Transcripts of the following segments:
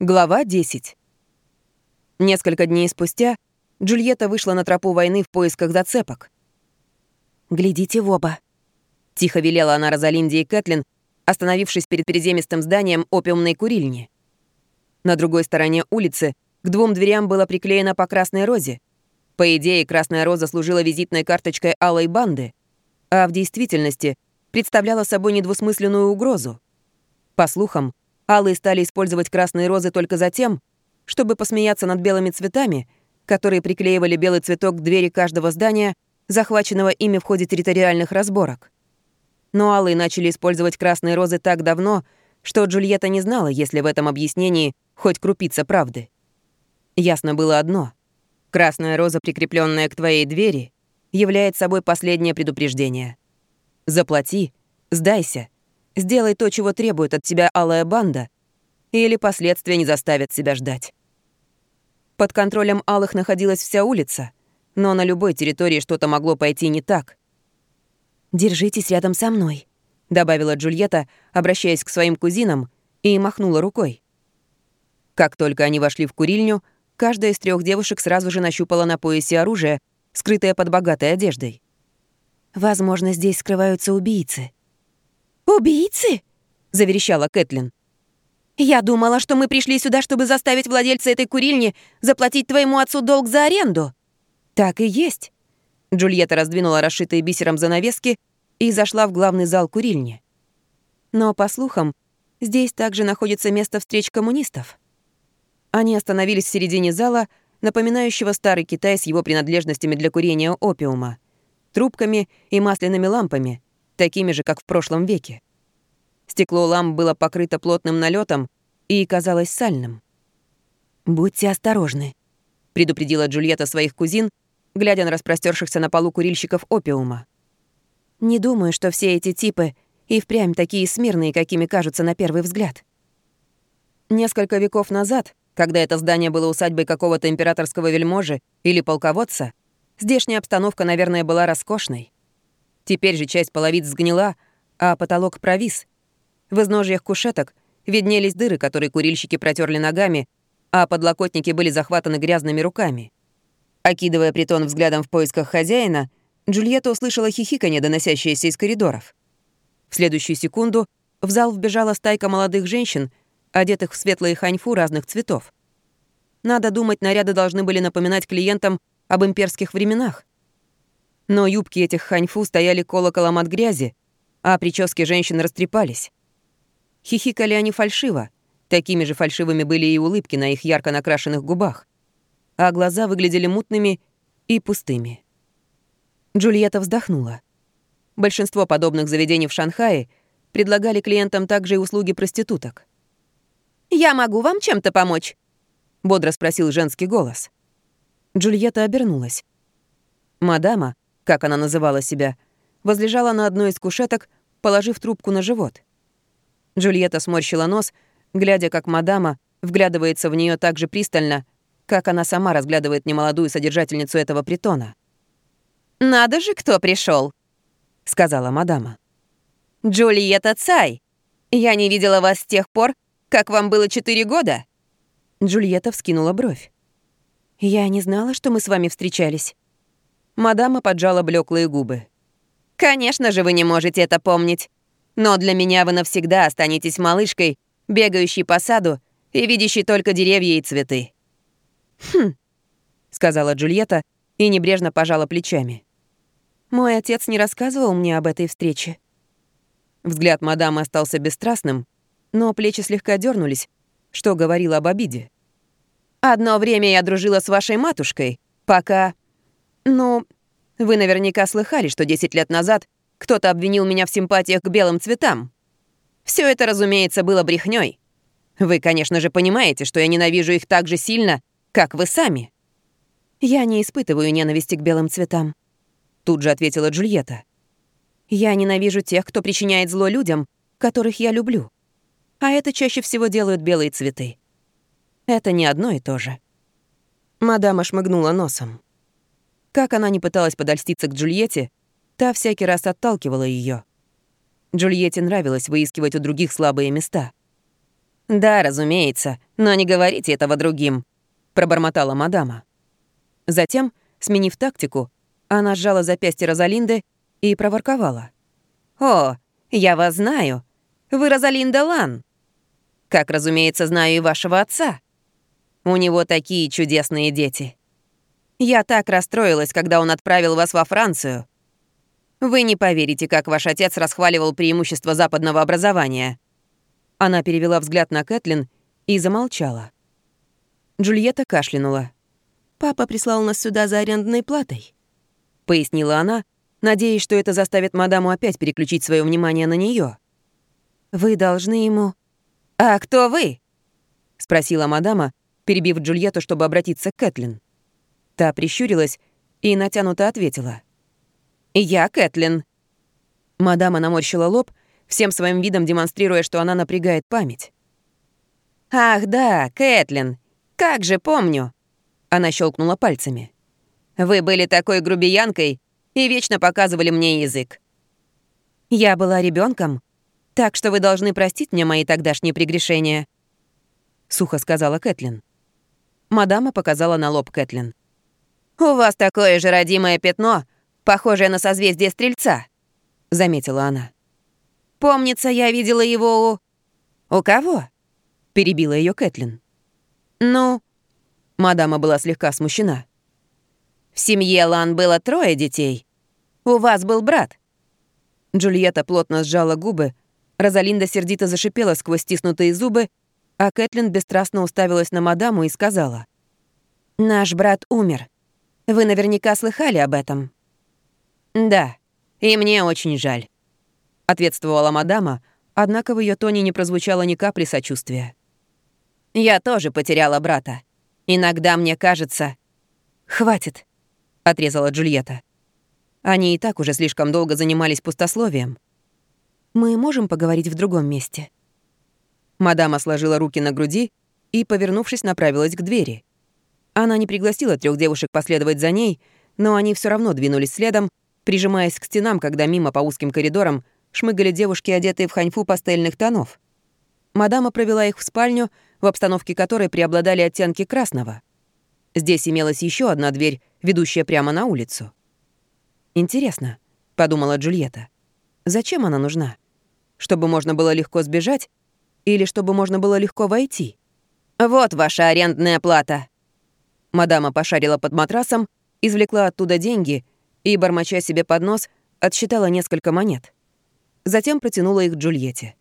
Глава 10. Несколько дней спустя Джульетта вышла на тропу войны в поисках зацепок. «Глядите в оба», — тихо велела она Розалинде и Кэтлин, остановившись перед приземистым зданием опиумной курильни. На другой стороне улицы к двум дверям было приклеено по красной розе. По идее, красная роза служила визитной карточкой алой банды, а в действительности представляла собой недвусмысленную угрозу. По слухам, Алые стали использовать красные розы только за тем, чтобы посмеяться над белыми цветами, которые приклеивали белый цветок к двери каждого здания, захваченного ими в ходе территориальных разборок. Но алые начали использовать красные розы так давно, что Джульетта не знала, есть ли в этом объяснении хоть крупица правды. Ясно было одно. Красная роза, прикрепленная к твоей двери, является собой последнее предупреждение. Заплати, сдайся — Сделай то, чего требует от тебя алая банда, или последствия не заставят себя ждать. Под контролем алых находилась вся улица, но на любой территории что-то могло пойти не так. «Держитесь рядом со мной», — добавила Джульетта, обращаясь к своим кузинам, и махнула рукой. Как только они вошли в курильню, каждая из трех девушек сразу же нащупала на поясе оружие, скрытое под богатой одеждой. «Возможно, здесь скрываются убийцы», «Убийцы?» — заверещала Кэтлин. «Я думала, что мы пришли сюда, чтобы заставить владельца этой курильни заплатить твоему отцу долг за аренду». «Так и есть». Джульетта раздвинула расшитые бисером занавески и зашла в главный зал курильни. Но, по слухам, здесь также находится место встреч коммунистов. Они остановились в середине зала, напоминающего старый Китай с его принадлежностями для курения опиума, трубками и масляными лампами — такими же, как в прошлом веке. Стекло ламп было покрыто плотным налетом и казалось сальным. «Будьте осторожны», — предупредила Джульетта своих кузин, глядя на распростершихся на полу курильщиков опиума. «Не думаю, что все эти типы и впрямь такие смирные, какими кажутся на первый взгляд». Несколько веков назад, когда это здание было усадьбой какого-то императорского вельможи или полководца, здешняя обстановка, наверное, была роскошной. Теперь же часть половиц сгнила, а потолок провис. В изножьях кушеток виднелись дыры, которые курильщики протерли ногами, а подлокотники были захватаны грязными руками. Окидывая притон взглядом в поисках хозяина, Джульетта услышала хихиканье, доносящееся из коридоров. В следующую секунду в зал вбежала стайка молодых женщин, одетых в светлые ханьфу разных цветов. Надо думать, наряды должны были напоминать клиентам об имперских временах. Но юбки этих ханьфу стояли колоколом от грязи, а прически женщин растрепались. Хихикали они фальшиво. Такими же фальшивыми были и улыбки на их ярко накрашенных губах. А глаза выглядели мутными и пустыми. Джульетта вздохнула. Большинство подобных заведений в Шанхае предлагали клиентам также и услуги проституток. «Я могу вам чем-то помочь?» — бодро спросил женский голос. Джульетта обернулась. Мадама, как она называла себя, возлежала на одной из кушеток, положив трубку на живот. Джульетта сморщила нос, глядя, как мадама вглядывается в нее так же пристально, как она сама разглядывает немолодую содержательницу этого притона. «Надо же, кто пришел, сказала мадама. «Джульетта Цай! Я не видела вас с тех пор, как вам было четыре года». Джульетта вскинула бровь. «Я не знала, что мы с вами встречались». Мадама поджала блеклые губы. «Конечно же вы не можете это помнить. Но для меня вы навсегда останетесь малышкой, бегающей по саду и видящей только деревья и цветы». «Хм», — сказала Джульетта и небрежно пожала плечами. «Мой отец не рассказывал мне об этой встрече». Взгляд мадамы остался бесстрастным, но плечи слегка дернулись, что говорило об обиде. «Одно время я дружила с вашей матушкой, пока...» «Ну, вы наверняка слыхали, что 10 лет назад кто-то обвинил меня в симпатиях к белым цветам. Все это, разумеется, было брехней. Вы, конечно же, понимаете, что я ненавижу их так же сильно, как вы сами». «Я не испытываю ненависти к белым цветам», — тут же ответила Джульетта. «Я ненавижу тех, кто причиняет зло людям, которых я люблю. А это чаще всего делают белые цветы. Это не одно и то же». Мадама шмыгнула носом. Как она не пыталась подольститься к Джульетте, та всякий раз отталкивала ее. Джульетте нравилось выискивать у других слабые места. «Да, разумеется, но не говорите этого другим», — пробормотала мадама. Затем, сменив тактику, она сжала запястье Розалинды и проворковала. «О, я вас знаю. Вы Розалинда Лан. Как, разумеется, знаю и вашего отца. У него такие чудесные дети. Я так расстроилась, когда он отправил вас во Францию. Вы не поверите, как ваш отец расхваливал преимущество западного образования». Она перевела взгляд на Кэтлин и замолчала. Джульетта кашлянула. «Папа прислал нас сюда за арендной платой», — пояснила она, надеясь, что это заставит мадаму опять переключить свое внимание на нее. «Вы должны ему...» «А кто вы?» — спросила мадама, перебив Джульетту, чтобы обратиться к Кэтлин. Та прищурилась и натянуто ответила. «Я Кэтлин». Мадама наморщила лоб, всем своим видом демонстрируя, что она напрягает память. «Ах да, Кэтлин, как же помню!» Она щелкнула пальцами. «Вы были такой грубиянкой и вечно показывали мне язык». «Я была ребенком, так что вы должны простить мне мои тогдашние прегрешения», — сухо сказала Кэтлин. Мадама показала на лоб Кэтлин. «У вас такое же родимое пятно, похожее на созвездие Стрельца», — заметила она. «Помнится, я видела его у...» «У кого?» — перебила ее Кэтлин. «Ну...» Мадама была слегка смущена. «В семье Лан было трое детей. У вас был брат». Джульетта плотно сжала губы, Розалинда сердито зашипела сквозь стиснутые зубы, а Кэтлин бесстрастно уставилась на мадаму и сказала. «Наш брат умер. Вы наверняка слыхали об этом». «Да, и мне очень жаль», — ответствовала мадама, однако в ее тоне не прозвучало ни капли сочувствия. «Я тоже потеряла брата. Иногда мне кажется...» «Хватит», — отрезала Джульетта. Они и так уже слишком долго занимались пустословием. «Мы можем поговорить в другом месте?» Мадама сложила руки на груди и, повернувшись, направилась к двери. Она не пригласила трех девушек последовать за ней, но они все равно двинулись следом, прижимаясь к стенам, когда мимо по узким коридорам шмыгали девушки, одетые в ханьфу пастельных тонов. Мадама провела их в спальню, в обстановке которой преобладали оттенки красного. Здесь имелась еще одна дверь, ведущая прямо на улицу. «Интересно», — подумала Джульетта, — «зачем она нужна? Чтобы можно было легко сбежать или чтобы можно было легко войти?» «Вот ваша арендная плата», Мадама пошарила под матрасом, извлекла оттуда деньги и, бормоча себе под нос, отсчитала несколько монет. Затем протянула их Джульетте.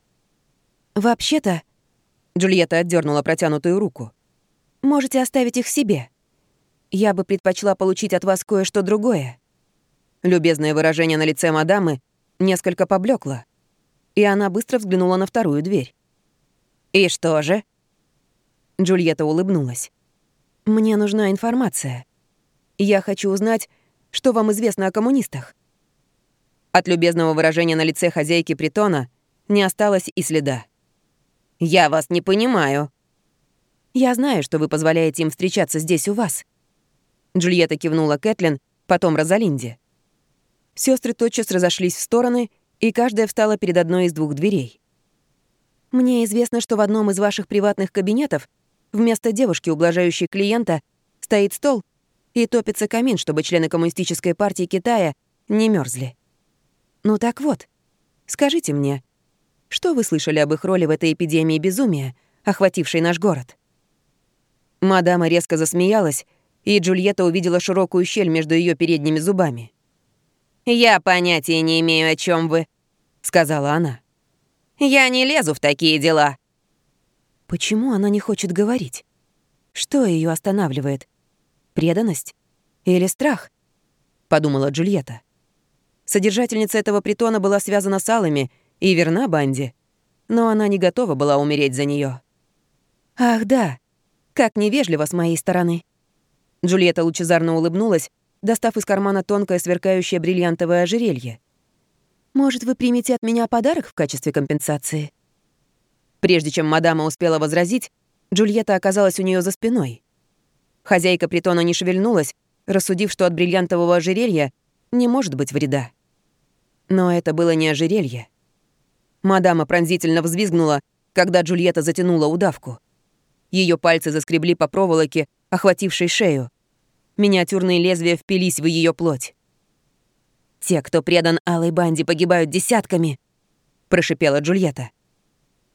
«Вообще-то...» Джульетта отдернула протянутую руку. «Можете оставить их себе. Я бы предпочла получить от вас кое-что другое». Любезное выражение на лице мадамы несколько поблекло, и она быстро взглянула на вторую дверь. «И что же?» Джульетта улыбнулась. Мне нужна информация. Я хочу узнать, что вам известно о коммунистах. От любезного выражения на лице хозяйки притона не осталось и следа. «Я вас не понимаю». «Я знаю, что вы позволяете им встречаться здесь у вас». Джульетта кивнула Кэтлин, потом Розалинде. Сестры тотчас разошлись в стороны, и каждая встала перед одной из двух дверей. «Мне известно, что в одном из ваших приватных кабинетов Вместо девушки, ублажающей клиента, стоит стол и топится камин, чтобы члены Коммунистической партии Китая не мерзли. Ну так вот, скажите мне, что вы слышали об их роли в этой эпидемии безумия, охватившей наш город? Мадама резко засмеялась, и Джульетта увидела широкую щель между ее передними зубами. «Я понятия не имею, о чем вы», — сказала она. «Я не лезу в такие дела». Почему она не хочет говорить? Что ее останавливает? Преданность? Или страх? Подумала Джульетта. Содержательница этого притона была связана с Алами и верна банде, но она не готова была умереть за нее. «Ах да, как невежливо с моей стороны». Джульетта лучезарно улыбнулась, достав из кармана тонкое сверкающее бриллиантовое ожерелье. «Может, вы примете от меня подарок в качестве компенсации?» Прежде чем мадама успела возразить, Джульетта оказалась у нее за спиной. Хозяйка притона не шевельнулась, рассудив, что от бриллиантового ожерелья не может быть вреда. Но это было не ожерелье. Мадама пронзительно взвизгнула, когда Джульетта затянула удавку. Ее пальцы заскребли по проволоке, охватившей шею. Миниатюрные лезвия впились в ее плоть. «Те, кто предан Алой Банде, погибают десятками», — прошипела Джульетта.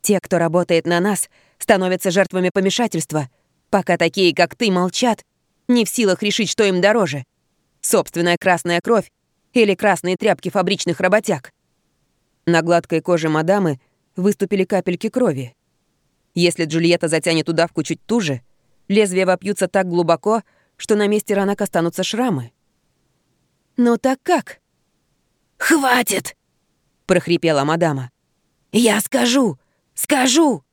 «Те, кто работает на нас, становятся жертвами помешательства, пока такие, как ты, молчат, не в силах решить, что им дороже — собственная красная кровь или красные тряпки фабричных работяг». На гладкой коже мадамы выступили капельки крови. Если Джульетта затянет удавку чуть туже, лезвия вопьются так глубоко, что на месте ранок останутся шрамы. «Ну так как?» «Хватит!» — прохрипела мадама. «Я скажу! Скажу!»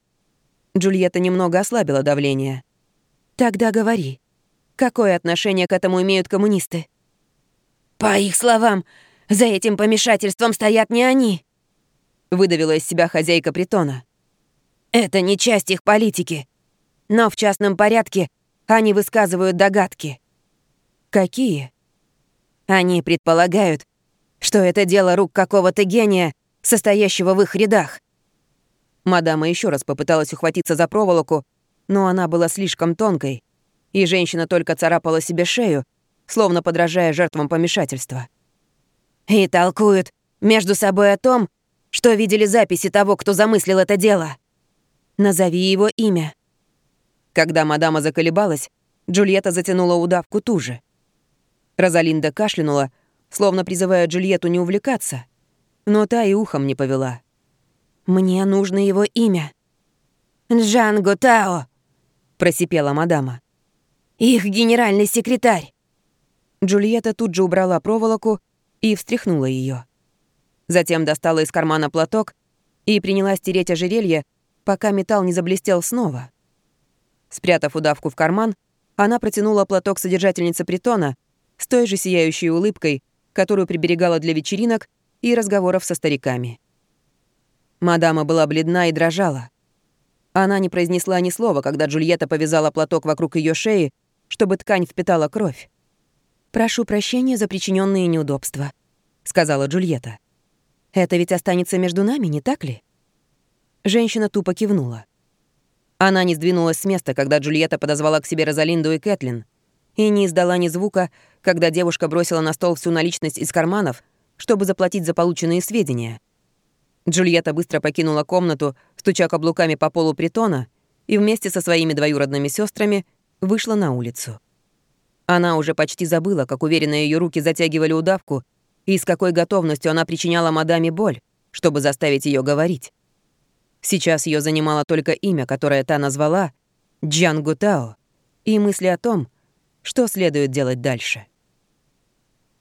Джульетта немного ослабила давление. «Тогда говори, какое отношение к этому имеют коммунисты?» «По их словам, за этим помешательством стоят не они», — выдавила из себя хозяйка притона. «Это не часть их политики. Но в частном порядке они высказывают догадки». «Какие?» «Они предполагают, что это дело рук какого-то гения, состоящего в их рядах». Мадама еще раз попыталась ухватиться за проволоку, но она была слишком тонкой, и женщина только царапала себе шею, словно подражая жертвам помешательства. «И толкуют между собой о том, что видели записи того, кто замыслил это дело. Назови его имя». Когда мадама заколебалась, Джульетта затянула удавку туже. Розалинда кашлянула, словно призывая Джульетту не увлекаться, но та и ухом не повела. «Мне нужно его имя». «Джан Тао», — просипела мадама. «Их генеральный секретарь». Джульетта тут же убрала проволоку и встряхнула ее. Затем достала из кармана платок и принялась тереть ожерелье, пока металл не заблестел снова. Спрятав удавку в карман, она протянула платок содержательнице притона с той же сияющей улыбкой, которую приберегала для вечеринок и разговоров со стариками. Мадама была бледна и дрожала. Она не произнесла ни слова, когда Джульетта повязала платок вокруг ее шеи, чтобы ткань впитала кровь. «Прошу прощения за причиненные неудобства», — сказала Джульетта. «Это ведь останется между нами, не так ли?» Женщина тупо кивнула. Она не сдвинулась с места, когда Джульетта подозвала к себе Розалинду и Кэтлин, и не издала ни звука, когда девушка бросила на стол всю наличность из карманов, чтобы заплатить за полученные сведения. Джульетта быстро покинула комнату, стуча каблуками по полу притона, и вместе со своими двоюродными сестрами вышла на улицу. Она уже почти забыла, как уверенно ее руки затягивали удавку и с какой готовностью она причиняла мадаме боль, чтобы заставить ее говорить. Сейчас ее занимало только имя, которое та назвала — Джан Гутао, и мысли о том, что следует делать дальше.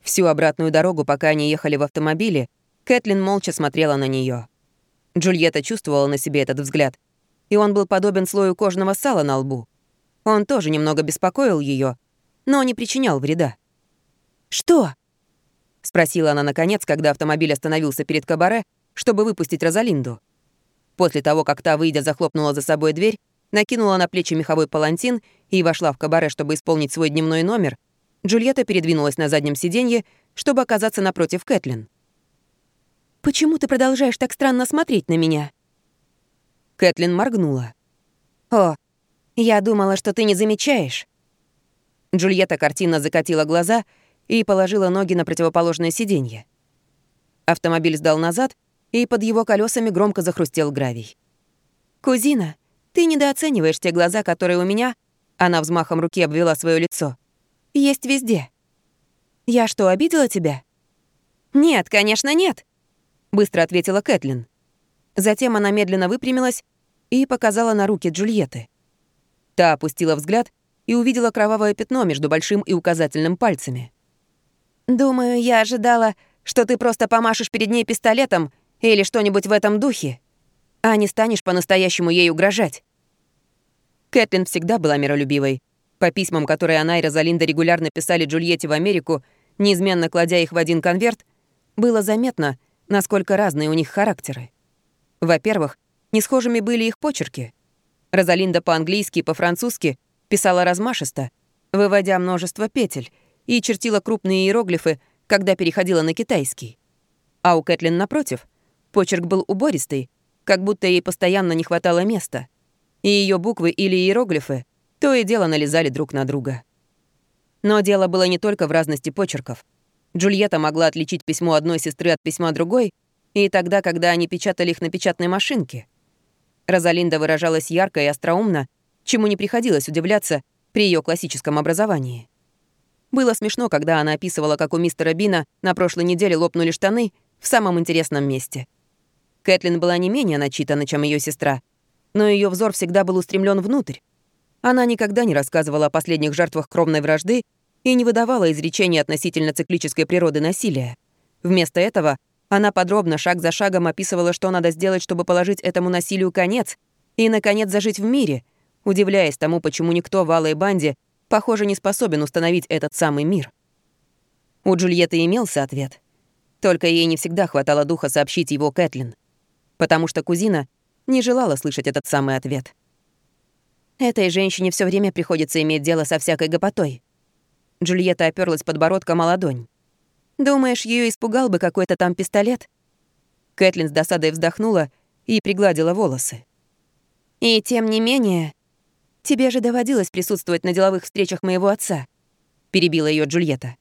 Всю обратную дорогу, пока они ехали в автомобиле, Кэтлин молча смотрела на нее. Джульетта чувствовала на себе этот взгляд, и он был подобен слою кожного сала на лбу. Он тоже немного беспокоил ее, но не причинял вреда. «Что?» — спросила она наконец, когда автомобиль остановился перед кабаре, чтобы выпустить Розалинду. После того, как та, выйдя, захлопнула за собой дверь, накинула на плечи меховой палантин и вошла в кабаре, чтобы исполнить свой дневной номер, Джульетта передвинулась на заднем сиденье, чтобы оказаться напротив Кэтлин. «Почему ты продолжаешь так странно смотреть на меня?» Кэтлин моргнула. «О, я думала, что ты не замечаешь». Джульетта картинно закатила глаза и положила ноги на противоположное сиденье. Автомобиль сдал назад, и под его колесами громко захрустел гравий. «Кузина, ты недооцениваешь те глаза, которые у меня...» Она взмахом руки обвела свое лицо есть везде. Я что, обидела тебя? Нет, конечно, нет, быстро ответила Кэтлин. Затем она медленно выпрямилась и показала на руки Джульетты. Та опустила взгляд и увидела кровавое пятно между большим и указательным пальцами. «Думаю, я ожидала, что ты просто помашешь перед ней пистолетом или что-нибудь в этом духе, а не станешь по-настоящему ей угрожать». Кэтлин всегда была миролюбивой, по письмам, которые она и Розалинда регулярно писали Джульетте в Америку, неизменно кладя их в один конверт, было заметно, насколько разные у них характеры. Во-первых, не схожими были их почерки. Розалинда по-английски и по-французски писала размашисто, выводя множество петель, и чертила крупные иероглифы, когда переходила на китайский. А у Кэтлин, напротив, почерк был убористый, как будто ей постоянно не хватало места, и ее буквы или иероглифы то и дело налезали друг на друга. Но дело было не только в разности почерков. Джульетта могла отличить письмо одной сестры от письма другой и тогда, когда они печатали их на печатной машинке. Розалинда выражалась ярко и остроумно, чему не приходилось удивляться при ее классическом образовании. Было смешно, когда она описывала, как у мистера Бина на прошлой неделе лопнули штаны в самом интересном месте. Кэтлин была не менее начитана, чем ее сестра, но ее взор всегда был устремлен внутрь. Она никогда не рассказывала о последних жертвах кровной вражды и не выдавала изречений относительно циклической природы насилия. Вместо этого она подробно, шаг за шагом описывала, что надо сделать, чтобы положить этому насилию конец и, наконец, зажить в мире, удивляясь тому, почему никто в Алой Банде похоже, не способен установить этот самый мир. У Джульетты имелся ответ. Только ей не всегда хватало духа сообщить его Кэтлин, потому что кузина не желала слышать этот самый ответ. Этой женщине все время приходится иметь дело со всякой гопотой. Джульетта оперлась подбородком о ладонь. «Думаешь, ее испугал бы какой-то там пистолет?» Кэтлин с досадой вздохнула и пригладила волосы. «И тем не менее, «Тебе же доводилось присутствовать на деловых встречах моего отца», — перебила ее Джульетта.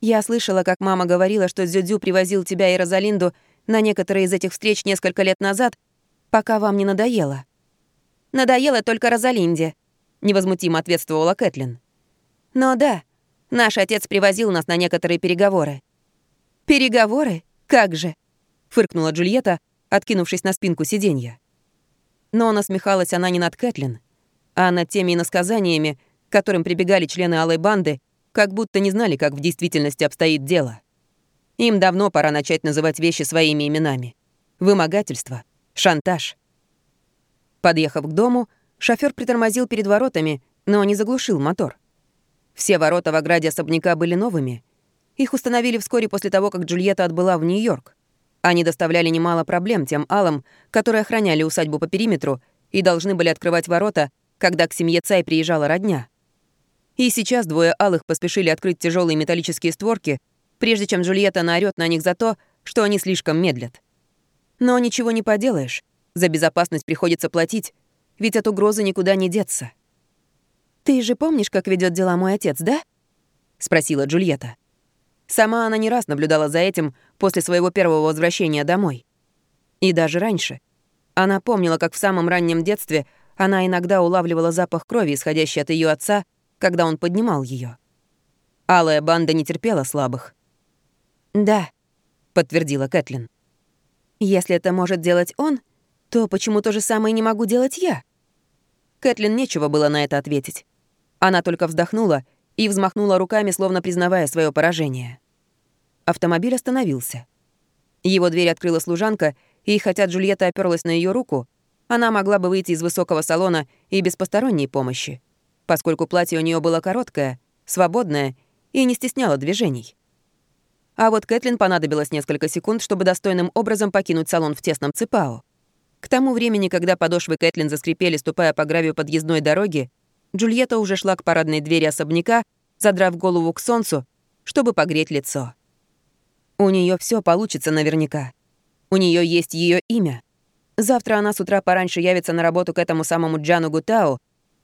«Я слышала, как мама говорила, что Зюдзю привозил тебя и Розалинду на некоторые из этих встреч несколько лет назад, пока вам не надоело». «Надоело только Розалинде», — невозмутимо ответствовала Кэтлин. «Но да, наш отец привозил нас на некоторые переговоры». «Переговоры? Как же?» — фыркнула Джульетта, откинувшись на спинку сиденья. Но насмехалась она не над Кэтлин, а над теми иносказаниями, к которым прибегали члены Алой банды, как будто не знали, как в действительности обстоит дело. Им давно пора начать называть вещи своими именами. Вымогательство, шантаж. Подъехав к дому, шофер притормозил перед воротами, но не заглушил мотор. Все ворота в ограде особняка были новыми. Их установили вскоре после того, как Джульетта отбыла в Нью-Йорк. Они доставляли немало проблем тем алам, которые охраняли усадьбу по периметру и должны были открывать ворота, когда к семье Цай приезжала родня. И сейчас двое алых поспешили открыть тяжелые металлические створки, прежде чем Джульетта наорёт на них за то, что они слишком медлят. Но ничего не поделаешь. За безопасность приходится платить, ведь от угрозы никуда не деться. «Ты же помнишь, как ведет дела мой отец, да?» — спросила Джульетта. Сама она не раз наблюдала за этим после своего первого возвращения домой. И даже раньше. Она помнила, как в самом раннем детстве она иногда улавливала запах крови, исходящий от ее отца, когда он поднимал ее. Алая банда не терпела слабых. «Да», — подтвердила Кэтлин. «Если это может делать он, то почему то же самое не могу делать я?» Кэтлин нечего было на это ответить. Она только вздохнула и взмахнула руками, словно признавая свое поражение. Автомобиль остановился. Его дверь открыла служанка, и хотя Джульетта оперлась на ее руку, она могла бы выйти из высокого салона и без посторонней помощи, поскольку платье у нее было короткое, свободное и не стесняло движений. А вот Кэтлин понадобилось несколько секунд, чтобы достойным образом покинуть салон в тесном цепао. К тому времени, когда подошвы Кэтлин заскрипели, ступая по гравию подъездной дороги, Джульетта уже шла к парадной двери особняка, задрав голову к солнцу, чтобы погреть лицо. У нее все получится наверняка. У нее есть ее имя. Завтра она с утра пораньше явится на работу к этому самому Джану Гутау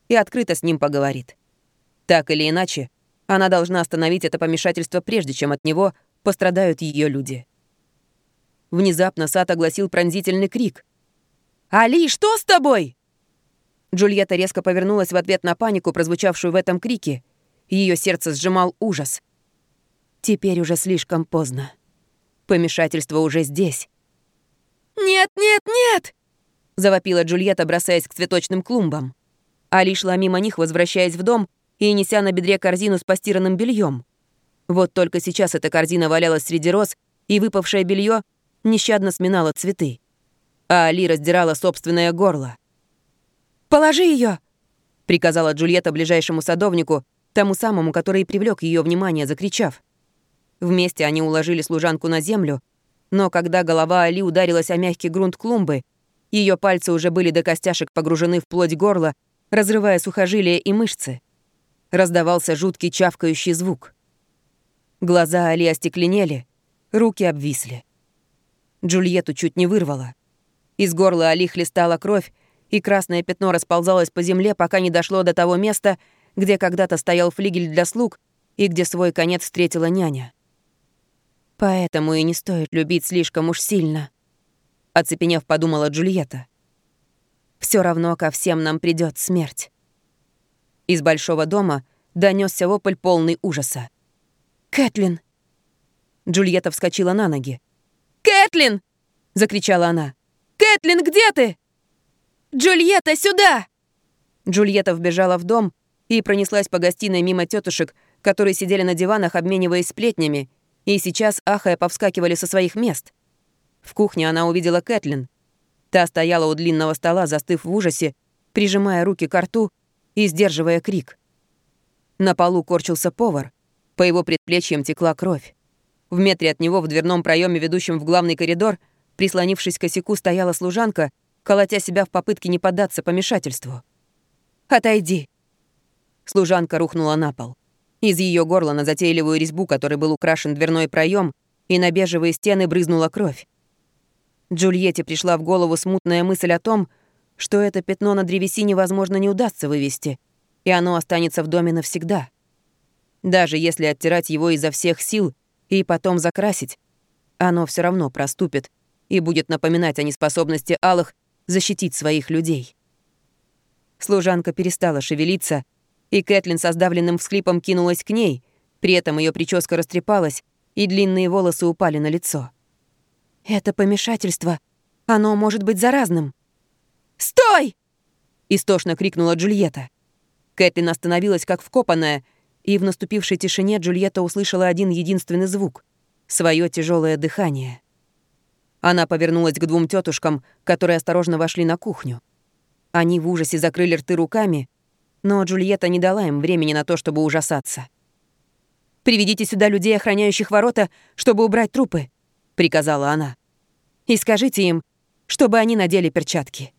и открыто с ним поговорит. Так или иначе, она должна остановить это помешательство, прежде чем от него пострадают ее люди. Внезапно Сад огласил пронзительный крик. «Али, что с тобой?» Джульетта резко повернулась в ответ на панику, прозвучавшую в этом крике. Ее сердце сжимал ужас. Теперь уже слишком поздно. Помешательство уже здесь. «Нет, нет, нет!» — завопила Джульетта, бросаясь к цветочным клумбам. Али шла мимо них, возвращаясь в дом и неся на бедре корзину с постиранным бельем. Вот только сейчас эта корзина валялась среди роз, и выпавшее белье нещадно сминало цветы. А Али раздирала собственное горло. «Положи ее, приказала Джульетта ближайшему садовнику, тому самому, который привлек ее внимание, закричав. Вместе они уложили служанку на землю, но когда голова Али ударилась о мягкий грунт клумбы, ее пальцы уже были до костяшек погружены в плоть горла, разрывая сухожилия и мышцы. Раздавался жуткий чавкающий звук. Глаза Али остекленели, руки обвисли. Джульетту чуть не вырвало. Из горла Али хлестала кровь, и красное пятно расползалось по земле, пока не дошло до того места, где когда-то стоял флигель для слуг и где свой конец встретила няня. Поэтому и не стоит любить слишком уж сильно, оцепенев, подумала Джульетта. Все равно ко всем нам придет смерть. Из большого дома донесся вопль полный ужаса. «Кэтлин!» Джульетта вскочила на ноги. «Кэтлин!» — закричала она. «Кэтлин, где ты?» «Джульетта, сюда!» Джульетта вбежала в дом и пронеслась по гостиной мимо тетушек, которые сидели на диванах, обмениваясь сплетнями, и сейчас, ахая, повскакивали со своих мест. В кухне она увидела Кэтлин. Та стояла у длинного стола, застыв в ужасе, прижимая руки к рту и сдерживая крик. На полу корчился повар. По его предплечьям текла кровь. В метре от него в дверном проеме, ведущем в главный коридор, прислонившись к косяку, стояла служанка, колотя себя в попытке не поддаться помешательству. «Отойди!» Служанка рухнула на пол. Из ее горла на затейливую резьбу, которой был украшен дверной проем, и на бежевые стены брызнула кровь. Джульетте пришла в голову смутная мысль о том, что это пятно на древесине, возможно, не удастся вывести, и оно останется в доме навсегда. Даже если оттирать его изо всех сил и потом закрасить, оно все равно проступит и будет напоминать о неспособности алых защитить своих людей. Служанка перестала шевелиться, и Кэтлин со сдавленным всхлипом кинулась к ней, при этом ее прическа растрепалась, и длинные волосы упали на лицо. «Это помешательство. Оно может быть заразным». «Стой!» — истошно крикнула Джульетта. Кэтлин остановилась как вкопанная, и в наступившей тишине Джульетта услышала один единственный звук — свое тяжелое дыхание. Она повернулась к двум тетушкам, которые осторожно вошли на кухню. Они в ужасе закрыли рты руками, но Джульетта не дала им времени на то, чтобы ужасаться. «Приведите сюда людей, охраняющих ворота, чтобы убрать трупы», — приказала она. «И скажите им, чтобы они надели перчатки».